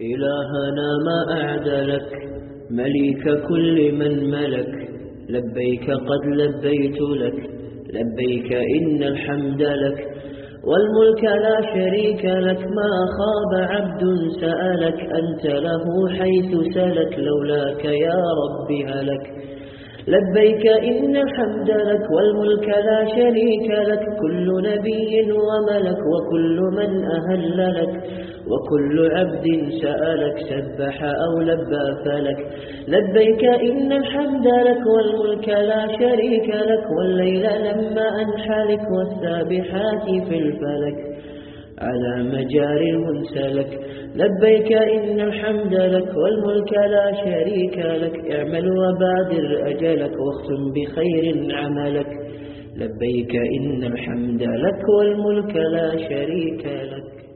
إلهنا ما أعدلك مليك كل من ملك. لبيك قد لبيت لك لبيك إن الحمد لك. والملك لا شريك لك ما خاب عبد سألك أنت له حيث سلك لولاك يا رب هلك. لبيك إن الحمد لك والملك لا شريك لك كل نبي وملك وكل من أهل لك وكل عبد سألك سبح أو لبى فلك لبيك إن الحمد لك والملك لا شريك لك والليل لما أنحلك والسابحات في الفلك. على مجار المنسلك لبيك إن الحمد لك والملك لا شريك لك. اعمل وبادر أجلك واختم بخير عملك. لبيك إن الحمد لك والملك لا شريك لك.